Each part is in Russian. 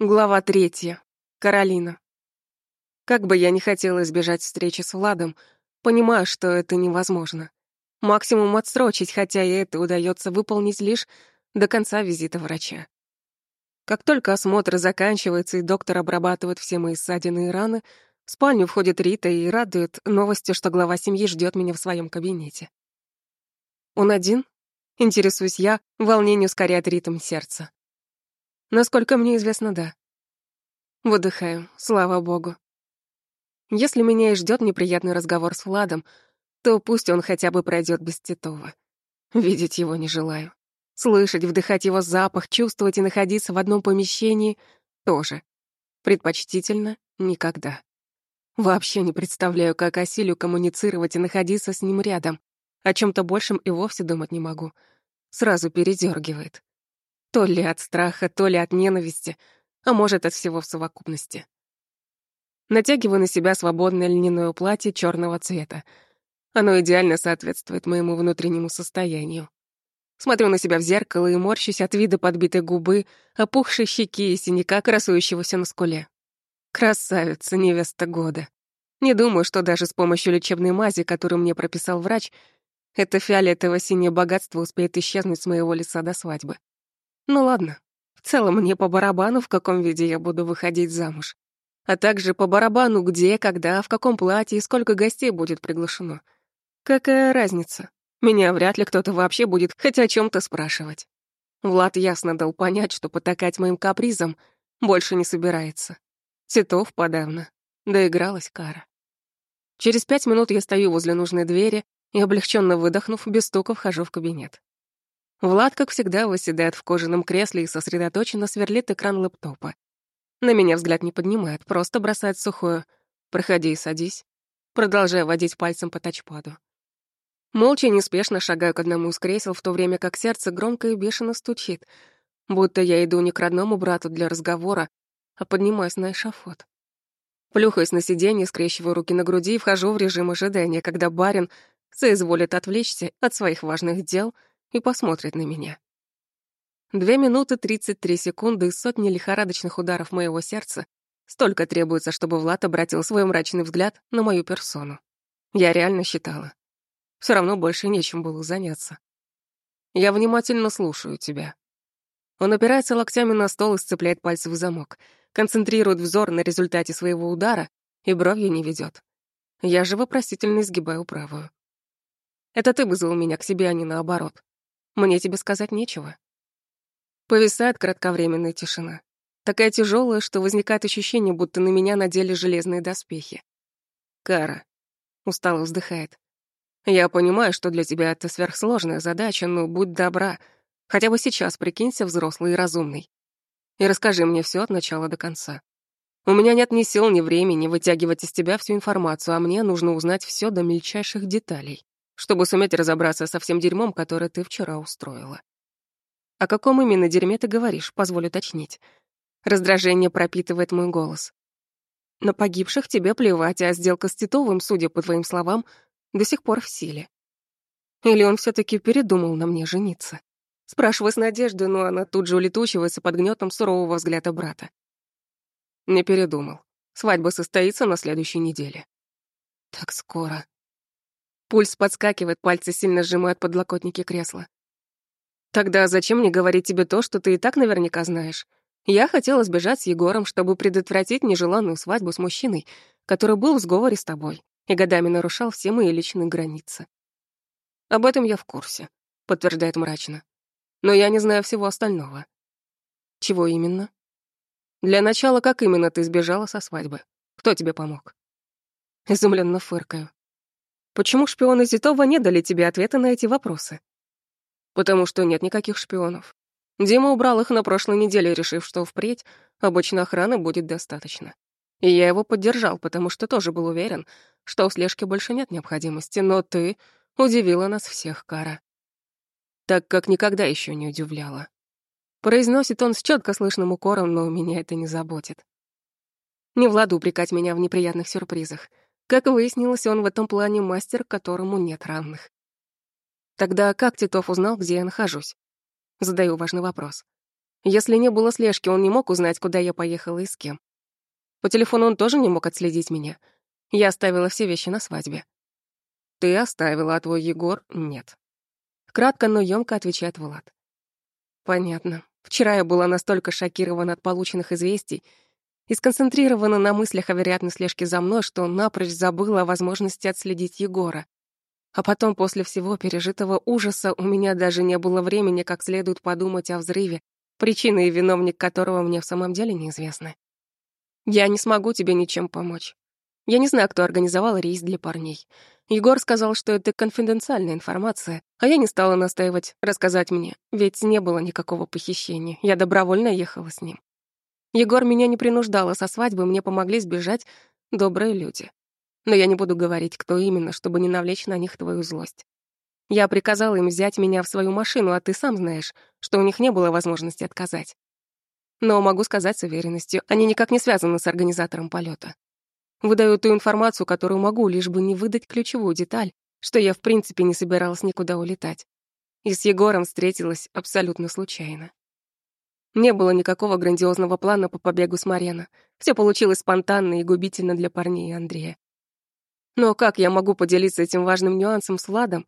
Глава третья. Каролина. Как бы я ни хотела избежать встречи с Владом, понимаю, что это невозможно. Максимум отсрочить, хотя и это удается выполнить лишь до конца визита врача. Как только осмотр заканчивается и доктор обрабатывает все мои ссадины и раны, в спальню входит Рита и радует новостью, что глава семьи ждет меня в своем кабинете. Он один? Интересуюсь я, волнение ускоряет ритм сердца. Насколько мне известно, да. Выдыхаю, слава богу. Если меня и ждет неприятный разговор с Владом, то пусть он хотя бы пройдет без Титова. Видеть его не желаю. Слышать, вдыхать его запах, чувствовать и находиться в одном помещении — тоже. Предпочтительно — никогда. Вообще не представляю, как осилю коммуницировать и находиться с ним рядом. О чем то большем и вовсе думать не могу. Сразу передергивает. То ли от страха, то ли от ненависти, а может, от всего в совокупности. Натягиваю на себя свободное льняное платье черного цвета. Оно идеально соответствует моему внутреннему состоянию. Смотрю на себя в зеркало и морщусь от вида подбитой губы, опухшей щеки и синяка, красующегося на скуле. Красавица, невеста года. Не думаю, что даже с помощью лечебной мази, которую мне прописал врач, это фиолетово-синее богатство успеет исчезнуть с моего лица до свадьбы. Ну ладно, в целом мне по барабану, в каком виде я буду выходить замуж. А также по барабану, где, когда, в каком платье и сколько гостей будет приглашено. Какая разница? Меня вряд ли кто-то вообще будет хоть о чем то спрашивать. Влад ясно дал понять, что потакать моим капризом больше не собирается. Титов подавно. Доигралась кара. Через пять минут я стою возле нужной двери и, облегченно выдохнув, без стука вхожу в кабинет. Влад, как всегда, восседает в кожаном кресле и сосредоточенно сверлит экран лэптопа. На меня взгляд не поднимает, просто бросает сухое «Проходи и садись», продолжая водить пальцем по тачпаду. Молча и неспешно шагаю к одному из кресел, в то время как сердце громко и бешено стучит, будто я иду не к родному брату для разговора, а поднимаюсь на эшафот. Плюхаюсь на сиденье, скрещиваю руки на груди и вхожу в режим ожидания, когда барин соизволит отвлечься от своих важных дел — и посмотрит на меня. Две минуты тридцать три секунды и сотни лихорадочных ударов моего сердца столько требуется, чтобы Влад обратил свой мрачный взгляд на мою персону. Я реально считала. Все равно больше нечем было заняться. Я внимательно слушаю тебя. Он опирается локтями на стол и сцепляет пальцы в замок, концентрирует взор на результате своего удара и бровью не ведет. Я же вопросительно изгибаю правую. Это ты вызвал меня к себе, а не наоборот. Мне тебе сказать нечего. Повисает кратковременная тишина. Такая тяжелая, что возникает ощущение, будто на меня надели железные доспехи. Кара. Устало вздыхает. Я понимаю, что для тебя это сверхсложная задача, но будь добра. Хотя бы сейчас прикинься взрослый и разумный. И расскажи мне все от начала до конца. У меня нет ни сил, ни времени вытягивать из тебя всю информацию, а мне нужно узнать все до мельчайших деталей чтобы суметь разобраться со всем дерьмом, которое ты вчера устроила. О каком именно дерьме ты говоришь, позволю уточнить. Раздражение пропитывает мой голос. На погибших тебе плевать, а сделка с Титовым, судя по твоим словам, до сих пор в силе. Или он все таки передумал на мне жениться? Спрашиваю с надеждой, но она тут же улетучивается под гнетом сурового взгляда брата. Не передумал. Свадьба состоится на следующей неделе. Так скоро. Пульс подскакивает, пальцы сильно сжимают подлокотники кресла. Тогда зачем мне говорить тебе то, что ты и так наверняка знаешь? Я хотела сбежать с Егором, чтобы предотвратить нежеланную свадьбу с мужчиной, который был в сговоре с тобой и годами нарушал все мои личные границы. Об этом я в курсе, подтверждает мрачно. Но я не знаю всего остального. Чего именно? Для начала, как именно ты сбежала со свадьбы? Кто тебе помог? Изумленно фыркаю. Почему шпионы Зитова не дали тебе ответа на эти вопросы? Потому что нет никаких шпионов. Дима убрал их на прошлой неделе, решив, что впредь обычной охраны будет достаточно. И я его поддержал, потому что тоже был уверен, что у слежки больше нет необходимости, но ты удивила нас всех, Кара. Так как никогда еще не удивляла. Произносит он с четко слышным укором, но меня это не заботит. Не Владу упрекать меня в неприятных сюрпризах — как выяснилось, он в этом плане мастер, которому нет равных. Тогда как Титов узнал, где я нахожусь? Задаю важный вопрос. Если не было слежки, он не мог узнать, куда я поехала и с кем. По телефону он тоже не мог отследить меня. Я оставила все вещи на свадьбе. Ты оставила, а твой Егор — нет. Кратко, но ёмко отвечает Влад. Понятно. Вчера я была настолько шокирована от полученных известий и сконцентрирована на мыслях о вероятной слежке за мной, что напрочь забыла о возможности отследить Егора. А потом, после всего пережитого ужаса, у меня даже не было времени как следует подумать о взрыве, причина и виновник которого мне в самом деле неизвестны. Я не смогу тебе ничем помочь. Я не знаю, кто организовал рейс для парней. Егор сказал, что это конфиденциальная информация, а я не стала настаивать рассказать мне, ведь не было никакого похищения. Я добровольно ехала с ним. Егор меня не принуждал, а со свадьбы мне помогли сбежать добрые люди. Но я не буду говорить, кто именно, чтобы не навлечь на них твою злость. Я приказала им взять меня в свою машину, а ты сам знаешь, что у них не было возможности отказать. Но могу сказать с уверенностью, они никак не связаны с организатором полета. Выдаю ту информацию, которую могу, лишь бы не выдать ключевую деталь, что я в принципе не собиралась никуда улетать. И с Егором встретилась абсолютно случайно. Не было никакого грандиозного плана по побегу с Марена. Все получилось спонтанно и губительно для парней и Андрея. Но как я могу поделиться этим важным нюансом с Владом,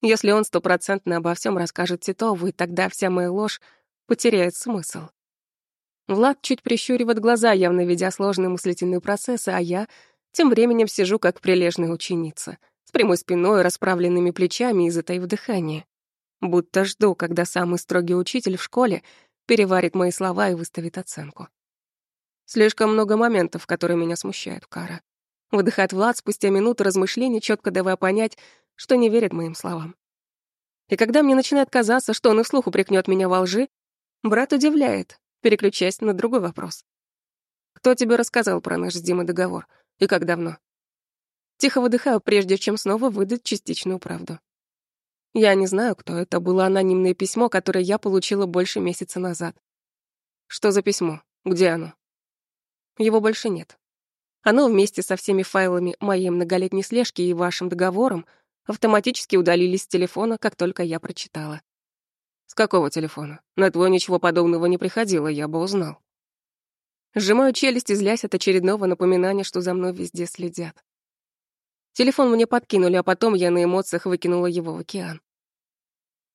если он стопроцентно обо всем расскажет Титову, и тогда вся моя ложь потеряет смысл? Влад чуть прищуривает глаза, явно ведя сложные мыслительные процессы, а я тем временем сижу как прилежная ученица, с прямой спиной, расправленными плечами и затаив дыхание. Будто жду, когда самый строгий учитель в школе переварит мои слова и выставит оценку. Слишком много моментов, которые меня смущают, Кара. Выдыхает Влад спустя минуту размышлений, четко давая понять, что не верит моим словам. И когда мне начинает казаться, что он и вслух упрекнет меня во лжи, брат удивляет, переключаясь на другой вопрос. «Кто тебе рассказал про наш с Димой договор? И как давно?» Тихо выдыхаю, прежде чем снова выдать частичную правду. Я не знаю, кто это. Было анонимное письмо, которое я получила больше месяца назад. Что за письмо? Где оно? Его больше нет. Оно вместе со всеми файлами моей многолетней слежки и вашим договором автоматически удалились с телефона, как только я прочитала. С какого телефона? На твой ничего подобного не приходило, я бы узнал. Сжимаю челюсть злясь от очередного напоминания, что за мной везде следят. Телефон мне подкинули, а потом я на эмоциях выкинула его в океан.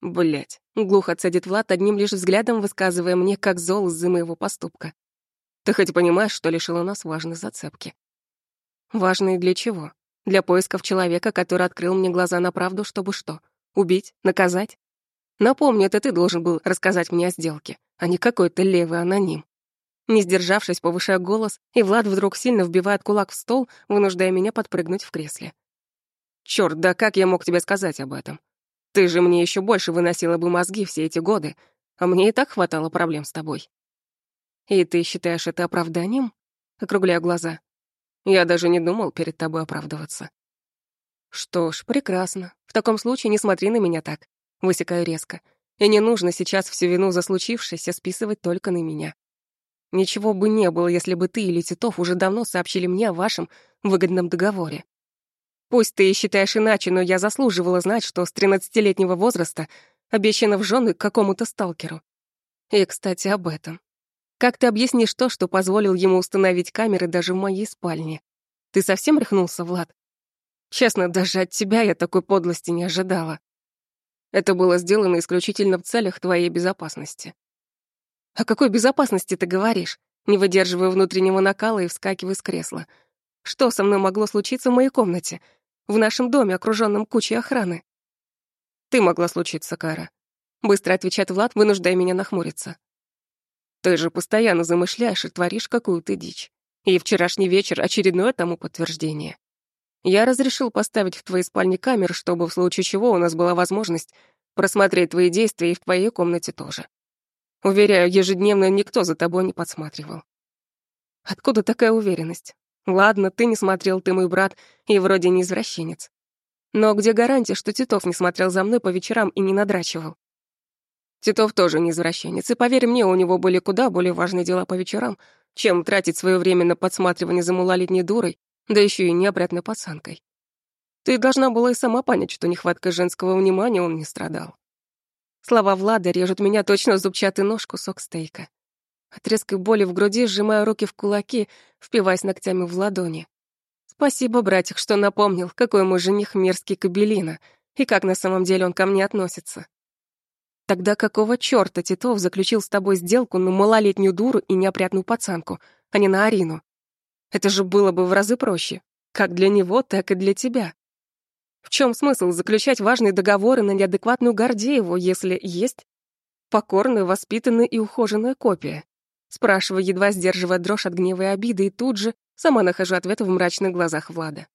Блять, глухо цедит Влад, одним лишь взглядом высказывая мне, как зол из-за моего поступка. Ты хоть понимаешь, что лишила нас важной зацепки? Важной для чего? Для поисков человека, который открыл мне глаза на правду, чтобы что? Убить? Наказать? Напомню, это ты должен был рассказать мне о сделке, а не какой-то левый аноним. Не сдержавшись, повышая голос, и Влад вдруг сильно вбивает кулак в стол, вынуждая меня подпрыгнуть в кресле. «Чёрт, да как я мог тебе сказать об этом? Ты же мне еще больше выносила бы мозги все эти годы, а мне и так хватало проблем с тобой». «И ты считаешь это оправданием?» Округляю глаза. «Я даже не думал перед тобой оправдываться». «Что ж, прекрасно. В таком случае не смотри на меня так». Высекаю резко. И не нужно сейчас всю вину за случившееся списывать только на меня. Ничего бы не было, если бы ты или Титов уже давно сообщили мне о вашем выгодном договоре. Пусть ты и считаешь иначе, но я заслуживала знать, что с тринадцатилетнего возраста обещана в жены какому-то сталкеру. И, кстати, об этом. Как ты объяснишь то, что позволил ему установить камеры даже в моей спальне? Ты совсем рехнулся, Влад? Честно, даже от тебя я такой подлости не ожидала. Это было сделано исключительно в целях твоей безопасности. «О какой безопасности ты говоришь?» Не выдерживаю внутреннего накала и вскакиваю с кресла. «Что со мной могло случиться в моей комнате? В нашем доме, окружённом кучей охраны?» «Ты могла случиться, Кара», — быстро отвечает Влад, вынуждая меня нахмуриться. «Ты же постоянно замышляешь и творишь какую-то дичь. И вчерашний вечер — очередное тому подтверждение. Я разрешил поставить в твоей спальне камеру, чтобы в случае чего у нас была возможность просмотреть твои действия и в твоей комнате тоже. Уверяю, ежедневно никто за тобой не подсматривал. Откуда такая уверенность? Ладно, ты не смотрел, ты мой брат, и вроде не извращенец. Но где гарантия, что Титов не смотрел за мной по вечерам и не надрачивал? Титов тоже не извращенец, и поверь мне, у него были куда более важные дела по вечерам, чем тратить свое время на подсматривание за малолетней дурой, да еще и неопрятной пацанкой. Ты должна была и сама понять, что нехваткой женского внимания он не страдал. Слова Влада режут меня точно зубчатый нож кусок стейка. От резкой боли в груди сжимаю руки в кулаки, впиваясь ногтями в ладони. Спасибо, братик, что напомнил, какой мой жених мерзкий кабелина и как на самом деле он ко мне относится. Тогда какого чёрта Титов заключил с тобой сделку на малолетнюю дуру и неопрятную пацанку, а не на Арину? Это же было бы в разы проще, как для него, так и для тебя. В чем смысл заключать важные договоры на неадекватную Гордееву, если есть покорная, воспитанная и ухоженная копия? Спрашиваю, едва сдерживая дрожь от гнева и обиды, и тут же сама нахожу ответ в мрачных глазах Влада.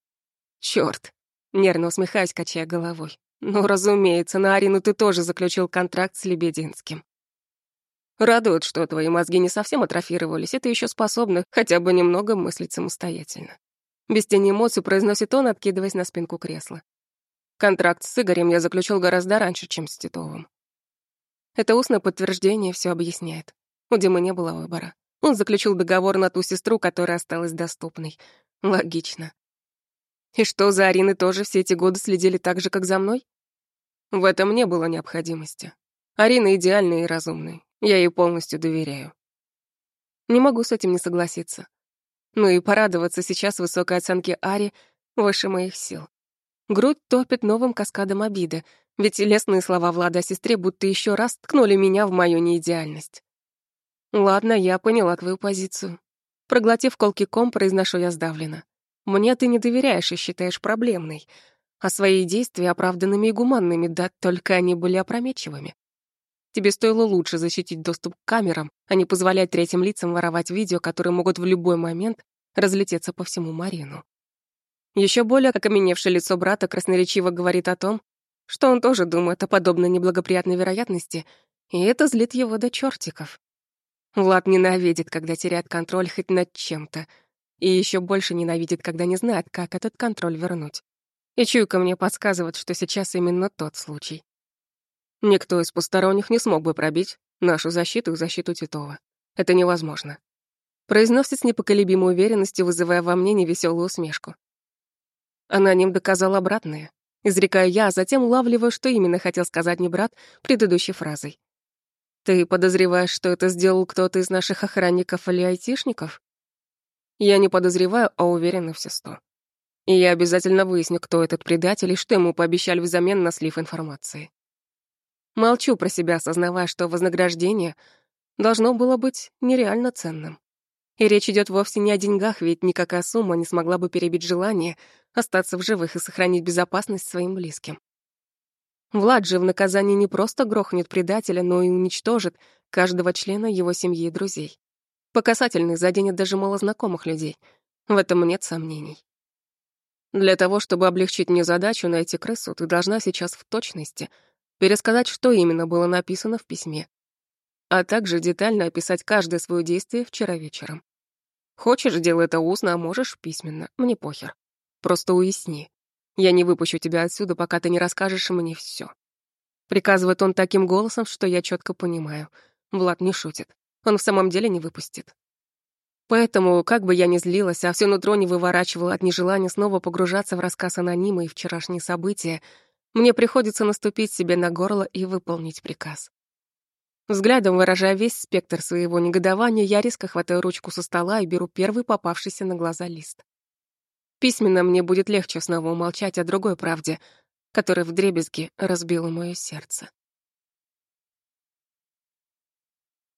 Чёрт! Нервно усмехаясь, качая головой. Ну, разумеется, на Арину ты тоже заключил контракт с Лебединским. Радует, что твои мозги не совсем атрофировались, и ты еще способна хотя бы немного мыслить самостоятельно. Без тени эмоций произносит он, откидываясь на спинку кресла. Контракт с Игорем я заключил гораздо раньше, чем с Титовым. Это устное подтверждение все объясняет. У Димы не было выбора. Он заключил договор на ту сестру, которая осталась доступной. Логично. И что, за Ариной тоже все эти годы следили так же, как за мной? В этом не было необходимости. Арина идеальная и разумная. Я ей полностью доверяю. Не могу с этим не согласиться. Ну и порадоваться сейчас высокой оценке Ари выше моих сил. Грудь топит новым каскадом обиды, ведь лестные слова Влада о сестре будто еще раз ткнули меня в мою неидеальность. Ладно, я поняла твою позицию. Проглотив колкий ком, произношу я сдавленно. Мне ты не доверяешь и считаешь проблемной, а свои действия оправданными и гуманными, да только они были опрометчивыми. Тебе стоило лучше защитить доступ к камерам, а не позволять третьим лицам воровать видео, которые могут в любой момент разлететься по всему Марину. Еще более окаменевшее лицо брата красноречиво говорит о том, что он тоже думает о подобной неблагоприятной вероятности, и это злит его до чертиков. Влад ненавидит, когда теряет контроль хоть над чем-то, и еще больше ненавидит, когда не знает, как этот контроль вернуть. И чуйка мне подсказывает, что сейчас именно тот случай. Никто из посторонних не смог бы пробить нашу защиту и защиту Титова. Это невозможно. Произносит с непоколебимой уверенностью, вызывая во мне невеселую усмешку. Аноним доказал обратное. Изрекаю я, а затем улавливаю, что именно хотел сказать мне брат предыдущей фразой. «Ты подозреваешь, что это сделал кто-то из наших охранников или айтишников?» Я не подозреваю, а уверена все сто. И я обязательно выясню, кто этот предатель и что ему пообещали взамен на слив информации. Молчу про себя, осознавая, что вознаграждение должно было быть нереально ценным. И речь идет вовсе не о деньгах, ведь никакая сумма не смогла бы перебить желание остаться в живых и сохранить безопасность своим близким. Влад же в наказании не просто грохнет предателя, но и уничтожит каждого члена его семьи и друзей. По касательной заденет даже малознакомых людей. В этом нет сомнений. Для того, чтобы облегчить мне задачу найти крысу, ты должна сейчас в точности пересказать, что именно было написано в письме, а также детально описать каждое свое действие вчера вечером. Хочешь, делай это устно, а можешь письменно, мне похер. Просто уясни. Я не выпущу тебя отсюда, пока ты не расскажешь мне все. Приказывает он таким голосом, что я четко понимаю. Влад не шутит он в самом деле не выпустит. Поэтому, как бы я ни злилась, а все нутро не выворачивало от нежелания снова погружаться в рассказ анонима и вчерашние события, мне приходится наступить себе на горло и выполнить приказ. Взглядом выражая весь спектр своего негодования, я резко хватаю ручку со стола и беру первый попавшийся на глаза лист. Письменно мне будет легче снова умолчать о другой правде, которая вдребезги разбила мое сердце.